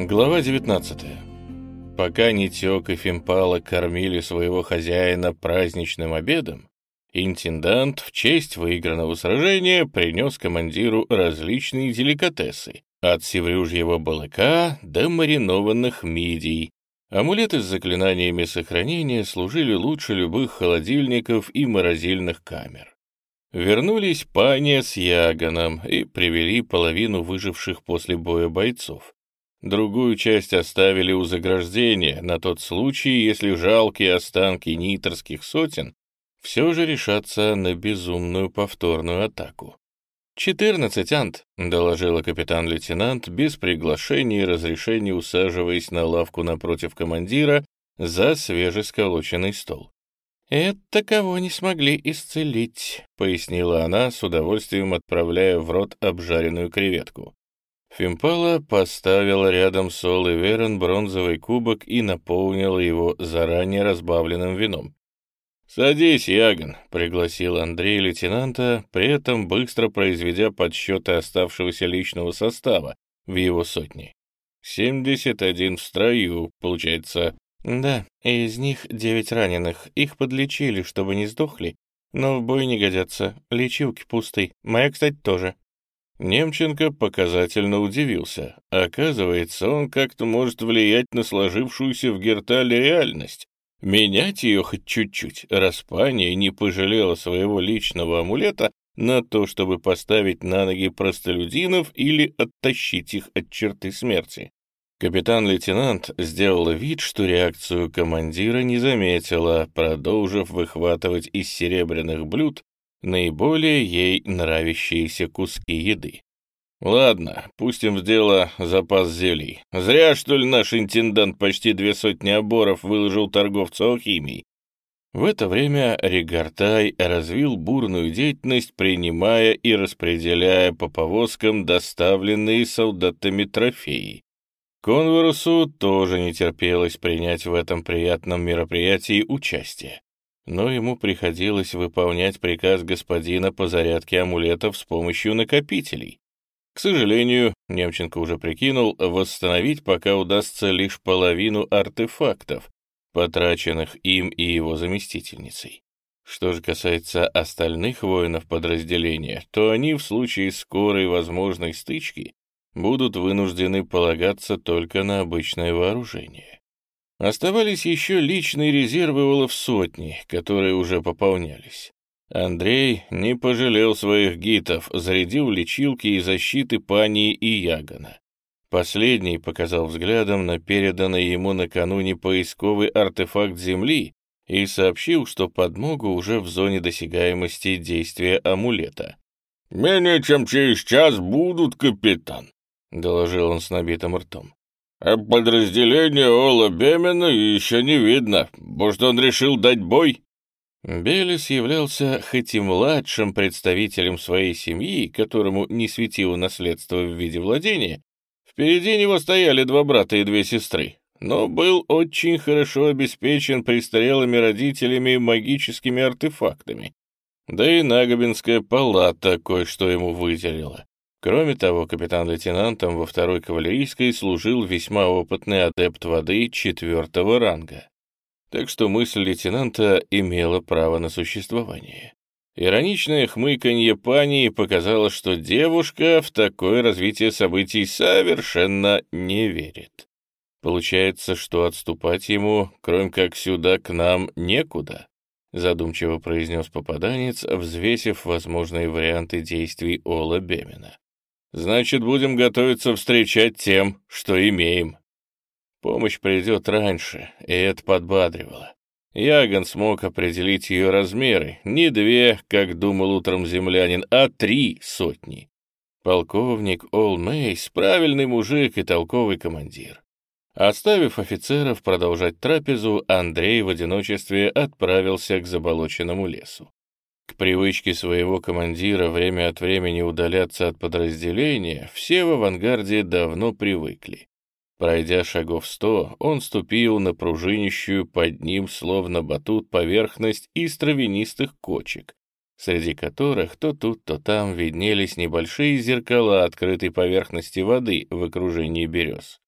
Глава 19. Пока Нитек и Фимпала кормили своего хозяина праздничным обедом, интендант в честь выигранного сражения принес командиру различные деликатесы, от севрюжьего балыка до маринованных мидий. Амулеты с заклинаниями сохранения служили лучше любых холодильников и морозильных камер. Вернулись Паня с Яганом и привели половину выживших после боя бойцов. Другую часть оставили у заграждения на тот случай, если жалкие останки нитерских сотен все же решатся на безумную повторную атаку. «Четырнадцать, Ант», — доложила капитан-лейтенант, без приглашения и разрешения усаживаясь на лавку напротив командира за свежесколоченный стол. «Это кого не смогли исцелить», — пояснила она, с удовольствием отправляя в рот обжаренную креветку. Фимпала поставила рядом с Олой Верен бронзовый кубок и наполнила его заранее разбавленным вином. «Садись, Яган», — пригласил Андрей лейтенанта, при этом быстро произведя подсчеты оставшегося личного состава в его сотне. «Семьдесят один в строю, получается». «Да, из них девять раненых. Их подлечили, чтобы не сдохли, но в бой не годятся. Лечилки пустой. Моя, кстати, тоже». Немченко показательно удивился. Оказывается, он как-то может влиять на сложившуюся в Гертале реальность. Менять ее хоть чуть-чуть. Распания не пожалела своего личного амулета на то, чтобы поставить на ноги простолюдинов или оттащить их от черты смерти. Капитан-лейтенант сделала вид, что реакцию командира не заметила, продолжив выхватывать из серебряных блюд наиболее ей нравящиеся куски еды. «Ладно, пустим в дело запас зелий. Зря, что ли, наш интендант почти две сотни оборов выложил торговцу алхимией». В это время Регартай развил бурную деятельность, принимая и распределяя по повозкам доставленные солдатами трофеи. Конворусу тоже не терпелось принять в этом приятном мероприятии участие но ему приходилось выполнять приказ господина по зарядке амулетов с помощью накопителей. К сожалению, Немченко уже прикинул, восстановить пока удастся лишь половину артефактов, потраченных им и его заместительницей. Что же касается остальных воинов подразделения, то они в случае скорой возможной стычки будут вынуждены полагаться только на обычное вооружение. Оставались еще личные резервы Олаф сотни, которые уже пополнялись. Андрей не пожалел своих гитов, зарядил лечилки и защиты Пани и Ягона. Последний показал взглядом на переданный ему накануне поисковый артефакт Земли и сообщил, что подмога уже в зоне досягаемости действия амулета. «Менее чем через час будут, капитан», — доложил он с набитым ртом. А подразделение Ола Бемена еще не видно. Может, он решил дать бой? Белис являлся хоть и младшим представителем своей семьи, которому не светило наследство в виде владения, впереди него стояли два брата и две сестры, но был очень хорошо обеспечен престарелыми родителями магическими артефактами. Да и Нагобинская палата кое-что ему выделила. Кроме того, капитан-лейтенантом во второй кавалерийской служил весьма опытный адепт воды четвертого ранга. Так что мысль лейтенанта имела право на существование. Ироничное хмыканье пани показало, что девушка в такое развитие событий совершенно не верит. Получается, что отступать ему, кроме как сюда, к нам некуда, задумчиво произнес попаданец, взвесив возможные варианты действий Ола Бемена. Значит, будем готовиться встречать тем, что имеем. Помощь придет раньше, и это подбадривало. Яган смог определить ее размеры, не две, как думал утром землянин, а три сотни. Полковник Ол Мейс — правильный мужик и толковый командир. Оставив офицеров продолжать трапезу, Андрей в одиночестве отправился к заболоченному лесу. К привычке своего командира время от времени удаляться от подразделения все в авангарде давно привыкли. Пройдя шагов сто, он ступил на пружинищую под ним, словно батут, поверхность из травянистых кочек, среди которых то тут, то там виднелись небольшие зеркала открытой поверхности воды в окружении берез.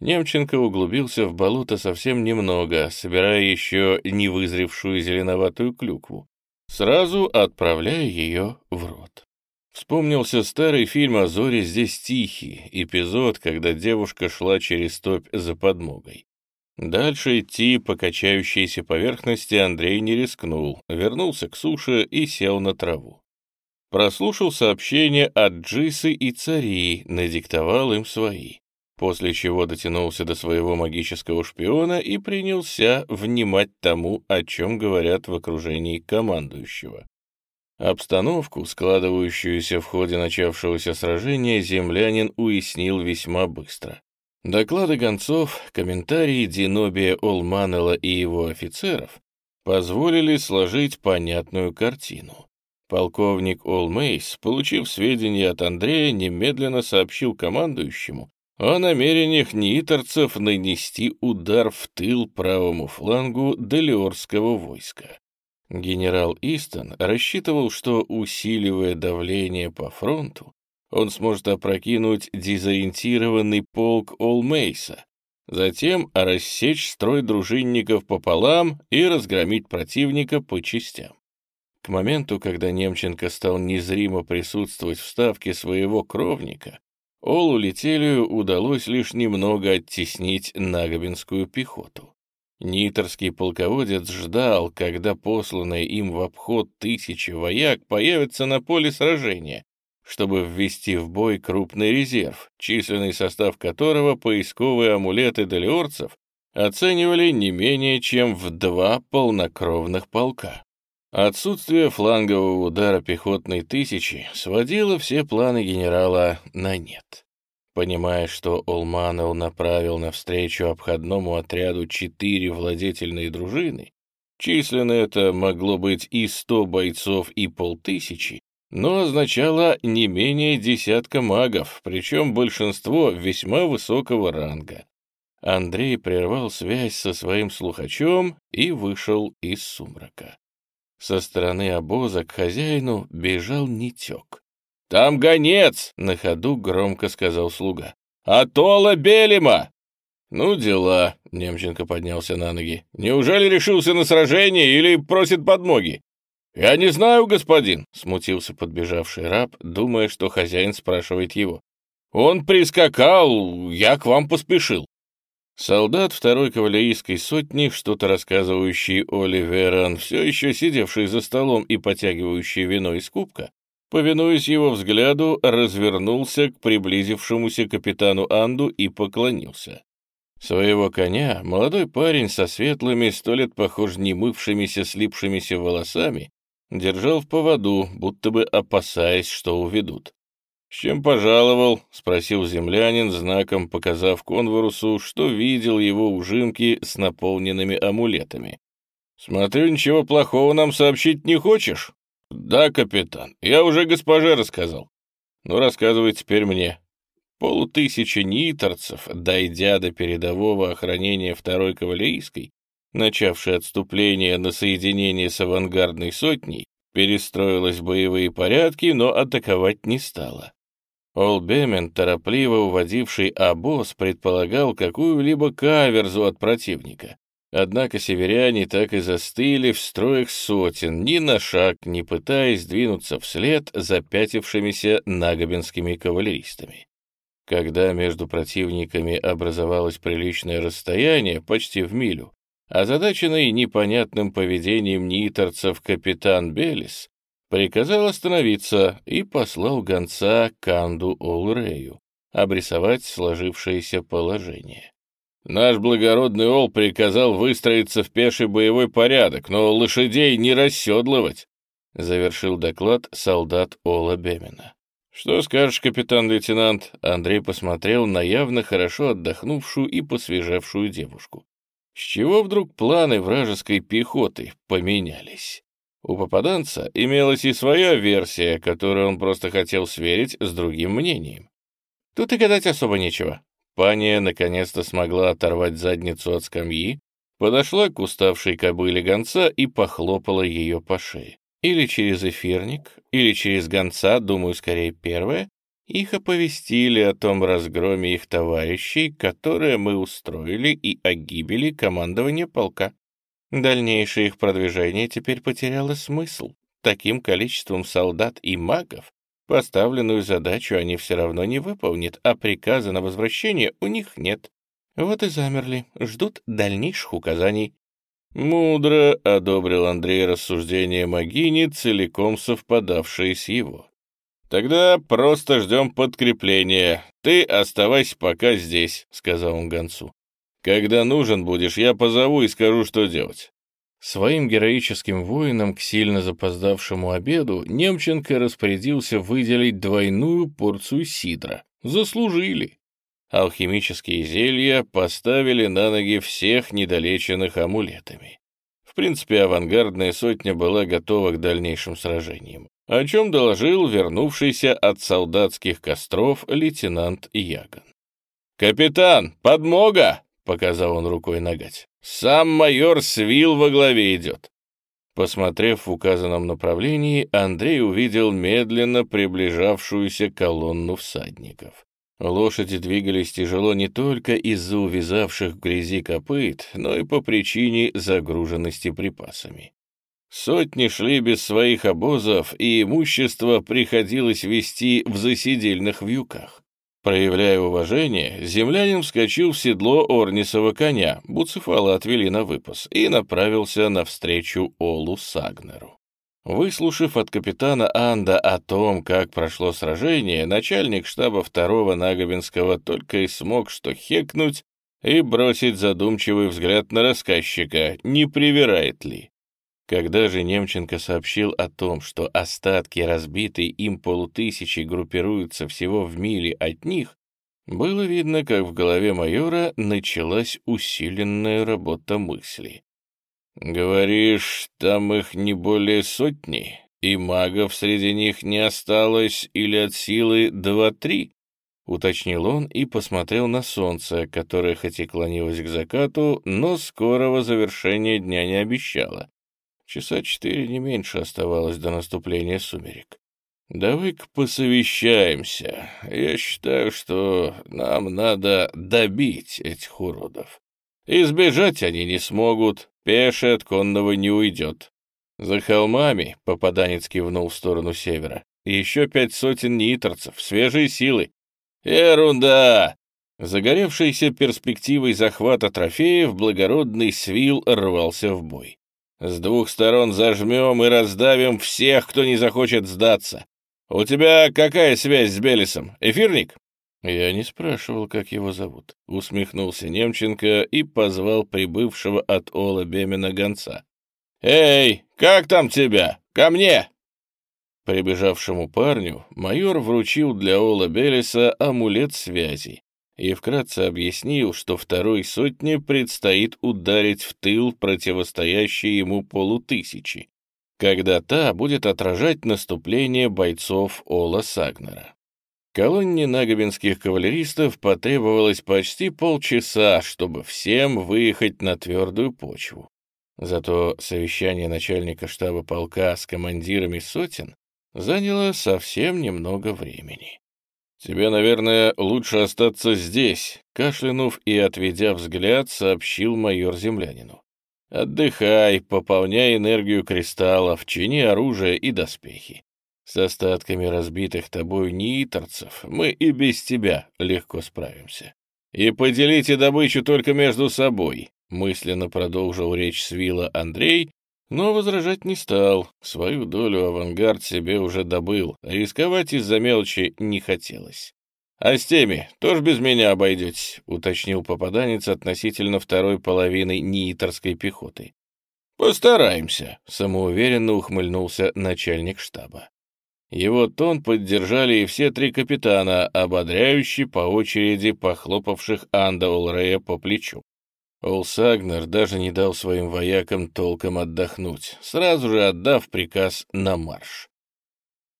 Немченко углубился в болото совсем немного, собирая еще не вызревшую зеленоватую клюкву, сразу отправляя ее в рот. Вспомнился старый фильм «А зори здесь тихий», эпизод, когда девушка шла через топь за подмогой. Дальше идти по качающейся поверхности Андрей не рискнул, вернулся к суше и сел на траву. Прослушал сообщения от Джисы и Цари, надиктовал им свои после чего дотянулся до своего магического шпиона и принялся внимать тому, о чем говорят в окружении командующего. Обстановку, складывающуюся в ходе начавшегося сражения, землянин уяснил весьма быстро. Доклады гонцов, комментарии Динобия Олманела и его офицеров позволили сложить понятную картину. Полковник Олмейс, получив сведения от Андрея, немедленно сообщил командующему, о намерениях ниторцев нанести удар в тыл правому флангу Делиорского войска. Генерал Истон рассчитывал, что, усиливая давление по фронту, он сможет опрокинуть дезориентированный полк Олмейса, затем рассечь строй дружинников пополам и разгромить противника по частям. К моменту, когда Немченко стал незримо присутствовать в ставке своего кровника, Олу Летелию удалось лишь немного оттеснить нагобинскую пехоту. Ниторский полководец ждал, когда посланные им в обход тысячи вояк появятся на поле сражения, чтобы ввести в бой крупный резерв, численный состав которого поисковые амулеты долиорцев оценивали не менее чем в два полнокровных полка. Отсутствие флангового удара пехотной тысячи сводило все планы генерала на нет. Понимая, что Олманел направил навстречу обходному отряду четыре владетельные дружины, численно это могло быть и сто бойцов, и полтысячи, но означало не менее десятка магов, причем большинство весьма высокого ранга. Андрей прервал связь со своим слухачом и вышел из сумрака. Со стороны обоза к хозяину бежал Нитек. «Там гонец!» — на ходу громко сказал слуга. «Атола Белима!» «Ну, дела», — Немченко поднялся на ноги. «Неужели решился на сражение или просит подмоги?» «Я не знаю, господин», — смутился подбежавший раб, думая, что хозяин спрашивает его. «Он прискакал, я к вам поспешил». Солдат второй кавалерийской сотни, что-то рассказывающий Оли Веран, все еще сидевший за столом и потягивающий вино из кубка, повинуясь его взгляду, развернулся к приблизившемуся капитану Анду и поклонился. Своего коня молодой парень со светлыми, сто лет похож не мывшимися, слипшимися волосами, держал в поводу, будто бы опасаясь, что уведут. «С чем пожаловал?» — спросил землянин, знаком показав конворусу, что видел его ужимки с наполненными амулетами. «Смотрю, ничего плохого нам сообщить не хочешь?» «Да, капитан, я уже госпоже рассказал. Ну, рассказывай теперь мне». Полутысячи ниторцев, дойдя до передового охранения второй кавалерийской, начавшей отступление на соединение с авангардной сотней, перестроилась в боевые порядки, но атаковать не стала. Олбемен, торопливо уводивший обоз, предполагал какую-либо каверзу от противника. Однако северяне так и застыли в строях сотен, ни на шаг не пытаясь двинуться вслед за пятившимися нагобинскими кавалеристами. Когда между противниками образовалось приличное расстояние, почти в милю, озадаченный непонятным поведением ниторцев капитан Белис приказал остановиться и послал гонца Канду Олрею обрисовать сложившееся положение. Наш благородный Ол приказал выстроиться в пеший боевой порядок, но лошадей не расседлывать, — завершил доклад солдат Ола Бемена. «Что скажешь, капитан-лейтенант?» Андрей посмотрел на явно хорошо отдохнувшую и посвежевшую девушку. С чего вдруг планы вражеской пехоты поменялись? У попаданца имелась и своя версия, которую он просто хотел сверить с другим мнением. Тут и гадать особо нечего. Пания наконец-то смогла оторвать задницу от скамьи, подошла к уставшей кобыле гонца и похлопала ее по шее. Или через эфирник, или через гонца, думаю, скорее первое, Их оповестили о том разгроме их товарищей, которое мы устроили, и о гибели командования полка. Дальнейшее их продвижение теперь потеряло смысл. Таким количеством солдат и магов поставленную задачу они все равно не выполнят, а приказа на возвращение у них нет. Вот и замерли, ждут дальнейших указаний. Мудро одобрил Андрей рассуждение Магини, целиком совпадавшие с его. «Тогда просто ждем подкрепления. Ты оставайся пока здесь», — сказал он гонцу. «Когда нужен будешь, я позову и скажу, что делать». Своим героическим воинам к сильно запоздавшему обеду Немченко распорядился выделить двойную порцию сидра. Заслужили. Алхимические зелья поставили на ноги всех недолеченных амулетами. В принципе, авангардная сотня была готова к дальнейшим сражениям о чем доложил вернувшийся от солдатских костров лейтенант Яган. «Капитан, подмога!» — показал он рукой на гать. «Сам майор Свил во главе идет». Посмотрев в указанном направлении, Андрей увидел медленно приближавшуюся колонну всадников. Лошади двигались тяжело не только из-за увязавших в грязи копыт, но и по причине загруженности припасами. Сотни шли без своих обозов, и имущество приходилось вести в засидельных вьюках. Проявляя уважение, землянин вскочил в седло Орнисова коня, Буцефала отвели на выпас, и направился навстречу Олу Сагнеру. Выслушав от капитана Анда о том, как прошло сражение, начальник штаба второго Нагобинского только и смог что хекнуть и бросить задумчивый взгляд на рассказчика, не привирает ли. Когда же Немченко сообщил о том, что остатки разбитой им полутысячи группируются всего в миле от них, было видно, как в голове майора началась усиленная работа мысли. «Говоришь, там их не более сотни, и магов среди них не осталось или от силы два-три?» — уточнил он и посмотрел на солнце, которое хоть и клонилось к закату, но скорого завершения дня не обещало. Часа четыре не меньше оставалось до наступления сумерек. Давай-ка посовещаемся. Я считаю, что нам надо добить этих уродов. Избежать они не смогут, пеший от конного не уйдет. За холмами, — попаданец кивнул в сторону севера, — еще пять сотен ниторцев, свежие силы. Ерунда! Загоревшийся перспективой захвата трофеев, благородный свил рвался в бой. С двух сторон зажмем и раздавим всех, кто не захочет сдаться. У тебя какая связь с Белисом? Эфирник?» «Я не спрашивал, как его зовут», — усмехнулся Немченко и позвал прибывшего от Ола Бемена гонца. «Эй, как там тебя? Ко мне!» Прибежавшему парню майор вручил для Ола Белиса амулет связи, и вкратце объяснил, что второй сотне предстоит ударить в тыл противостоящей ему полутысячи, когда та будет отражать наступление бойцов Ола Сагнера. Колонне нагобинских кавалеристов потребовалось почти полчаса, чтобы всем выехать на твердую почву. Зато совещание начальника штаба полка с командирами сотен заняло совсем немного времени. «Тебе, наверное, лучше остаться здесь», — кашлянув и отведя взгляд, сообщил майор землянину. «Отдыхай, пополняй энергию кристаллов, чини оружие и доспехи. С остатками разбитых тобой ниторцев мы и без тебя легко справимся. И поделите добычу только между собой», — мысленно продолжил речь Свила Андрей, но возражать не стал, свою долю авангард себе уже добыл, рисковать из-за мелочи не хотелось. «А с теми тоже без меня обойдетесь», — уточнил попаданец относительно второй половины нииторской пехоты. «Постараемся», — самоуверенно ухмыльнулся начальник штаба. Его тон поддержали и все три капитана, ободряющие по очереди похлопавших Анда Олрея по плечу. Олсагнер даже не дал своим воякам толком отдохнуть, сразу же отдав приказ на марш.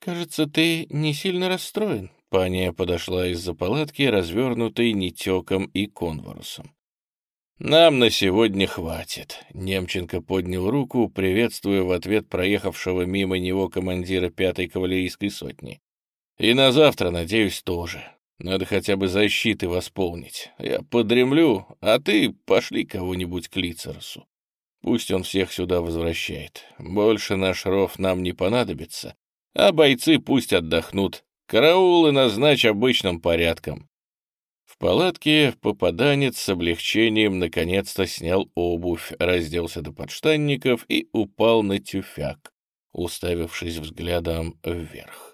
«Кажется, ты не сильно расстроен», — Паня подошла из-за палатки, развернутой нетеком и конворусом. «Нам на сегодня хватит», — Немченко поднял руку, приветствуя в ответ проехавшего мимо него командира пятой кавалерийской сотни. И на завтра, надеюсь, тоже. Надо хотя бы защиты восполнить. Я подремлю, а ты пошли кого-нибудь к Лицерсу. Пусть он всех сюда возвращает. Больше наш ров нам не понадобится, а бойцы пусть отдохнут. Караулы назначь обычным порядком. В палатке попаданец с облегчением наконец-то снял обувь, разделся до подштанников и упал на тюфяк, уставившись взглядом вверх.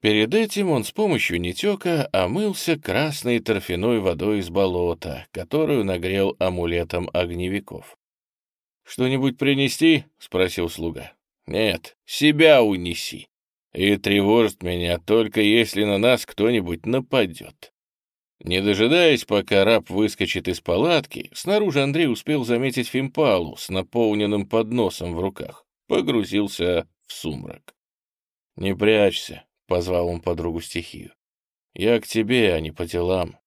Перед этим он с помощью нетека омылся красной торфяной водой из болота, которую нагрел амулетом огневиков. «Что-нибудь принести?» — спросил слуга. «Нет, себя унеси. И тревожит меня только если на нас кто-нибудь нападет». Не дожидаясь, пока раб выскочит из палатки, снаружи Андрей успел заметить Фимпалу с наполненным подносом в руках. Погрузился в сумрак. «Не прячься», — позвал он подругу стихию. «Я к тебе, а не по делам».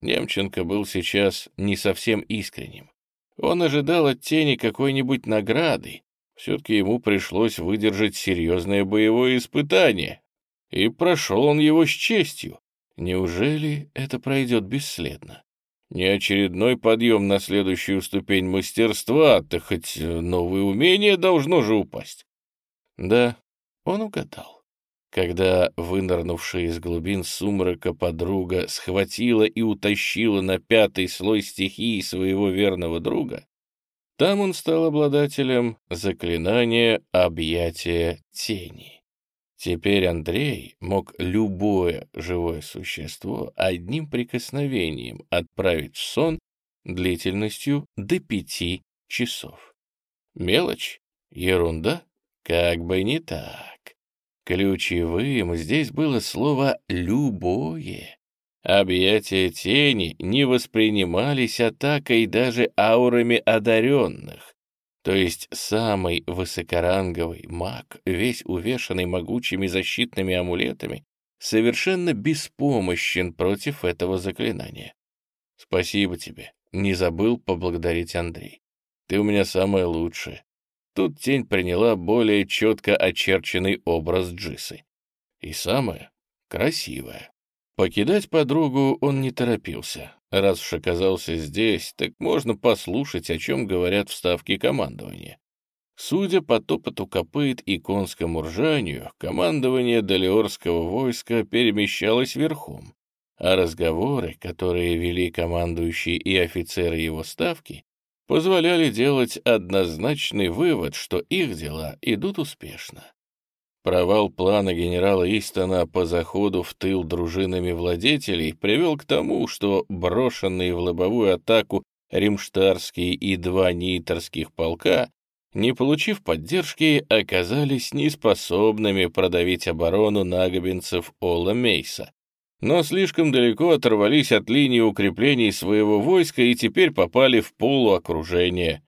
Немченко был сейчас не совсем искренним. Он ожидал от тени какой-нибудь награды. Все-таки ему пришлось выдержать серьезное боевое испытание. И прошел он его с честью. Неужели это пройдет бесследно? Не очередной подъем на следующую ступень мастерства, то хоть новое умение должно же упасть. Да, он угадал. Когда вынырнувшая из глубин сумрака подруга схватила и утащила на пятый слой стихии своего верного друга, там он стал обладателем заклинания объятия тени. Теперь Андрей мог любое живое существо одним прикосновением отправить в сон длительностью до пяти часов. Мелочь? Ерунда? Как бы не так. Ключевым здесь было слово «любое». Объятия тени не воспринимались атакой даже аурами одаренных. То есть самый высокоранговый маг, весь увешанный могучими защитными амулетами, совершенно беспомощен против этого заклинания. Спасибо тебе. Не забыл поблагодарить Андрей. Ты у меня самая лучшая. Тут тень приняла более четко очерченный образ Джисы. И самое красивое. Покидать подругу он не торопился. Раз уж оказался здесь, так можно послушать, о чем говорят вставки командования. Судя по топоту копыт и конскому ржанию, командование Далиорского войска перемещалось верхом, а разговоры, которые вели командующие и офицеры его ставки, позволяли делать однозначный вывод, что их дела идут успешно. Провал плана генерала Истона по заходу в тыл дружинами владетелей привел к тому, что брошенные в лобовую атаку Римштарские и два Нейтерских полка, не получив поддержки, оказались неспособными продавить оборону нагобинцев Ола Мейса, но слишком далеко оторвались от линии укреплений своего войска и теперь попали в полуокружение.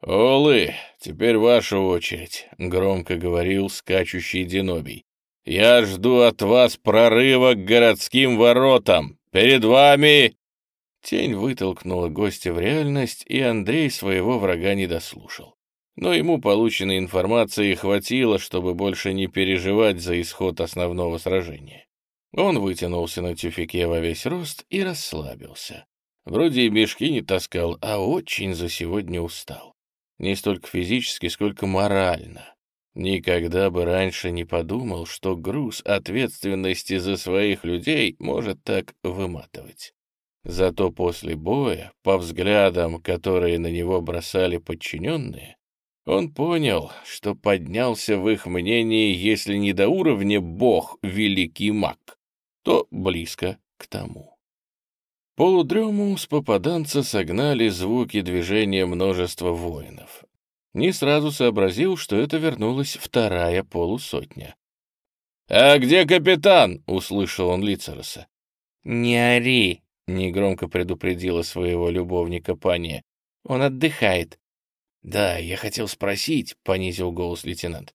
«Олы, теперь ваша очередь», — громко говорил скачущий Денобий. «Я жду от вас прорыва к городским воротам. Перед вами...» Тень вытолкнула гостя в реальность, и Андрей своего врага не дослушал. Но ему полученной информации хватило, чтобы больше не переживать за исход основного сражения. Он вытянулся на тюфике во весь рост и расслабился. Вроде и мешки не таскал, а очень за сегодня устал. Не столько физически, сколько морально. Никогда бы раньше не подумал, что груз ответственности за своих людей может так выматывать. Зато после боя, по взглядам, которые на него бросали подчиненные, он понял, что поднялся в их мнении, если не до уровня «бог, великий маг», то близко к тому. Полудрему с попаданца согнали звуки движения множества воинов. Не сразу сообразил, что это вернулась вторая полусотня. «А где капитан?» — услышал он Лицероса. «Не ори!» — негромко предупредила своего любовника пани. «Он отдыхает». «Да, я хотел спросить», — понизил голос лейтенант.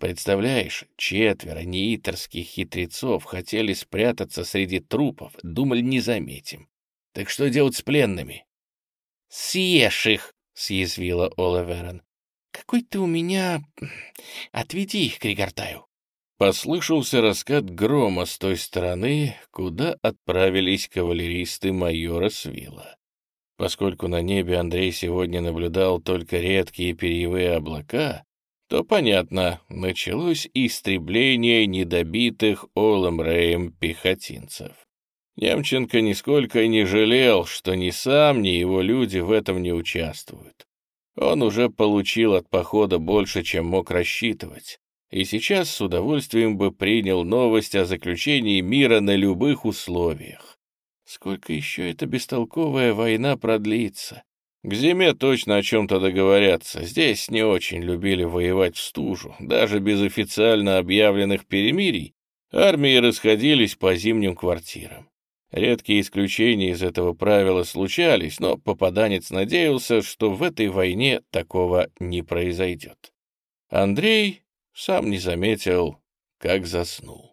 Представляешь, четверо неитерских хитрецов хотели спрятаться среди трупов, думали, не заметим. Так что делать с пленными? — Съешь их, — съязвила Ола Верон. — Какой ты у меня... Отведи их к Ригартаю. послышался раскат грома с той стороны, куда отправились кавалеристы майора Свила. Поскольку на небе Андрей сегодня наблюдал только редкие перьевые облака, то, понятно, началось истребление недобитых Олом пехотинцев. Немченко нисколько не жалел, что ни сам, ни его люди в этом не участвуют. Он уже получил от похода больше, чем мог рассчитывать, и сейчас с удовольствием бы принял новость о заключении мира на любых условиях. Сколько еще эта бестолковая война продлится? К зиме точно о чем-то договорятся. Здесь не очень любили воевать в стужу. Даже без официально объявленных перемирий армии расходились по зимним квартирам. Редкие исключения из этого правила случались, но попаданец надеялся, что в этой войне такого не произойдет. Андрей сам не заметил, как заснул.